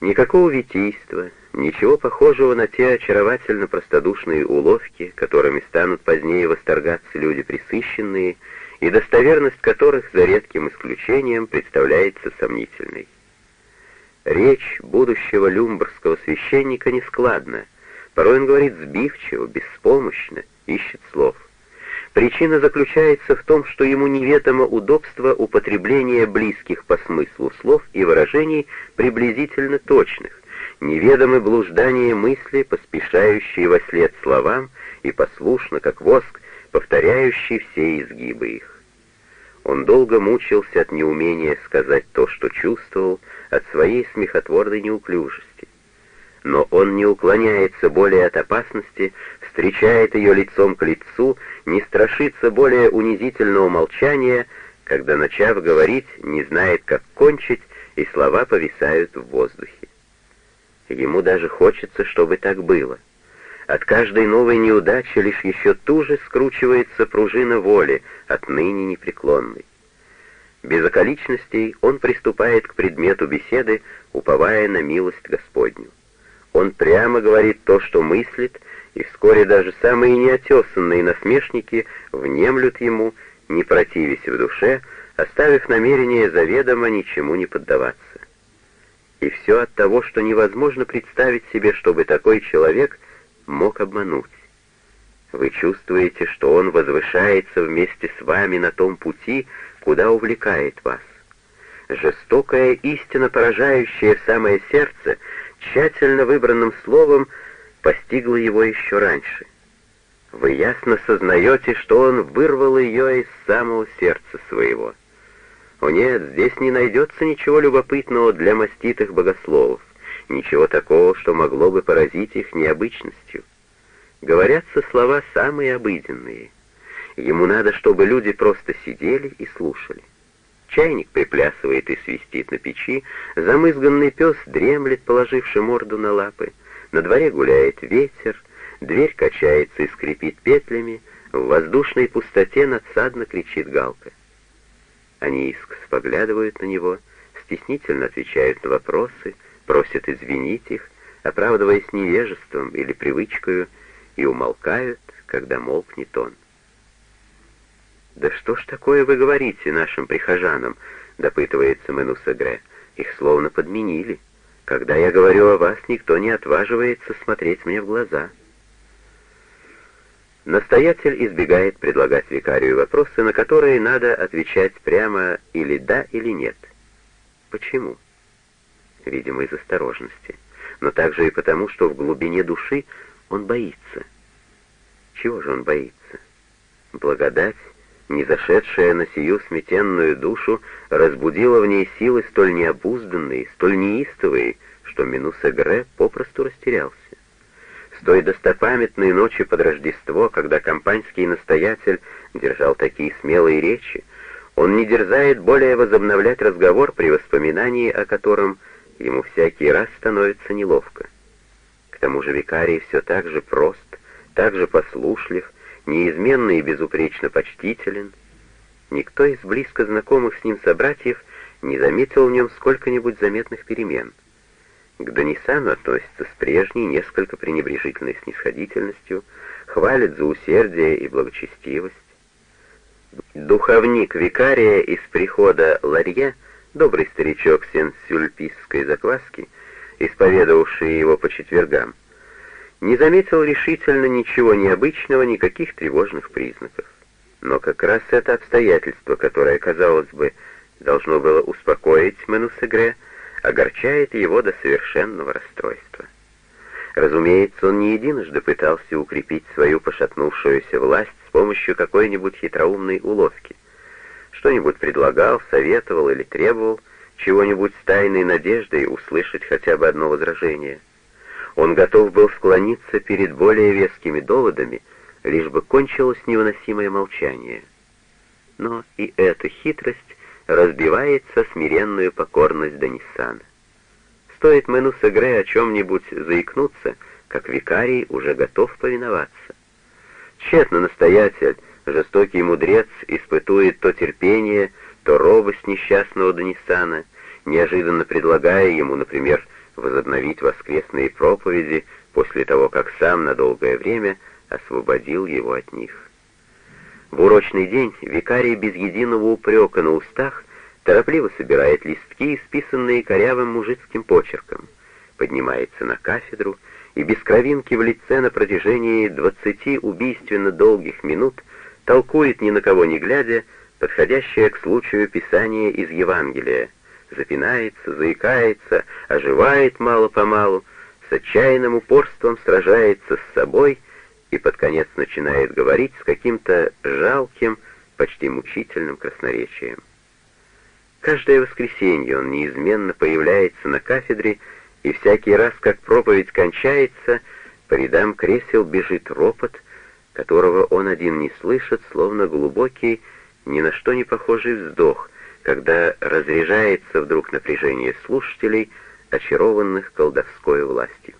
Никакого витийства, ничего похожего на те очаровательно простодушные уловки, которыми станут позднее восторгаться люди присыщенные, и достоверность которых, за редким исключением, представляется сомнительной. Речь будущего люмбургского священника нескладна, порой он говорит сбивчиво, беспомощно, ищет слов. Причина заключается в том, что ему неведомо удобство употребления близких по смыслу слов и выражений приблизительно точных, неведомы блуждания мысли, поспешающие во след словам и послушно, как воск, повторяющие все изгибы их. Он долго мучился от неумения сказать то, что чувствовал, от своей смехотворной неуклюжести но он не уклоняется более от опасности, встречает ее лицом к лицу, не страшится более унизительного молчания, когда, начав говорить, не знает, как кончить, и слова повисают в воздухе. Ему даже хочется, чтобы так было. От каждой новой неудачи лишь еще туже скручивается пружина воли, отныне непреклонной. Без околичностей он приступает к предмету беседы, уповая на милость Господню. Он прямо говорит то, что мыслит, и вскоре даже самые неотесанные насмешники внемлют ему, не противясь в душе, оставив намерение заведомо ничему не поддаваться. И все от того, что невозможно представить себе, чтобы такой человек мог обмануть. Вы чувствуете, что он возвышается вместе с вами на том пути, куда увлекает вас. Жестокая истина, поражающая самое сердце, тщательно выбранным словом постигла его еще раньше. Вы ясно сознаете, что он вырвал ее из самого сердца своего. О нет, здесь не найдется ничего любопытного для маститых богословов, ничего такого, что могло бы поразить их необычностью. Говорятся слова самые обыденные. Ему надо, чтобы люди просто сидели и слушали. Чайник приплясывает и свистит на печи, замызганный пес дремлет, положивший морду на лапы, на дворе гуляет ветер, дверь качается и скрипит петлями, в воздушной пустоте надсадно кричит галка. Они искоса поглядывают на него, стеснительно отвечают на вопросы, просят извинить их, оправдываясь невежеством или привычкою, и умолкают, когда молкнет он. «Да что ж такое вы говорите нашим прихожанам?» — допытывается Менусегре. «Их словно подменили. Когда я говорю о вас, никто не отваживается смотреть мне в глаза». Настоятель избегает предлагать викарию вопросы, на которые надо отвечать прямо или да, или нет. Почему? Видимо, из осторожности, но также и потому, что в глубине души он боится. Чего же он боится? Благодать не зашедшая на сию сметенную душу, разбудила в ней силы столь необузданные, столь неистовые, что Минусегре попросту растерялся. С той достопамятной ночи под Рождество, когда компаньский настоятель держал такие смелые речи, он не дерзает более возобновлять разговор при воспоминании, о котором ему всякий раз становится неловко. К тому же викарий все так же прост, так же послушлив, неизменно и безупречно почтителен. Никто из близко знакомых с ним собратьев не заметил в нем сколько-нибудь заметных перемен. К Донисану относится с прежней, несколько пренебрежительной снисходительностью, хвалит за усердие и благочестивость. Духовник викария из прихода Ларье, добрый старичок сен-сюльписской закваски, исповедовавший его по четвергам, не заметил решительно ничего необычного, никаких тревожных признаков. Но как раз это обстоятельство, которое, казалось бы, должно было успокоить Менусегре, огорчает его до совершенного расстройства. Разумеется, он не единожды пытался укрепить свою пошатнувшуюся власть с помощью какой-нибудь хитроумной уловки. Что-нибудь предлагал, советовал или требовал, чего-нибудь с тайной надеждой услышать хотя бы одно возражение — он готов был склониться перед более вескими доводами, лишь бы кончилось невыносимое молчание. Но и эта хитрость разбивается смиренную покорность Даниссана. Стоит Мену Сегре о чем-нибудь заикнуться, как викарий уже готов повиноваться. Тщетно настоятель, жестокий мудрец, испытует то терпение, то робость несчастного Даниссана, неожиданно предлагая ему, например, возобновить воскресные проповеди после того, как сам на долгое время освободил его от них. В урочный день викарий без единого упрека на устах торопливо собирает листки, исписанные корявым мужицким почерком, поднимается на кафедру и без кровинки в лице на протяжении двадцати убийственно долгих минут толкует ни на кого не глядя, подходящее к случаю Писание из Евангелия, запинается, заикается, оживает мало-помалу, с отчаянным упорством сражается с собой и под конец начинает говорить с каким-то жалким, почти мучительным красноречием. Каждое воскресенье он неизменно появляется на кафедре, и всякий раз, как проповедь кончается, по рядам кресел бежит ропот, которого он один не слышит, словно глубокий, ни на что не похожий вздох, когда разряжается вдруг напряжение слушателей, очарованных колдовской властью.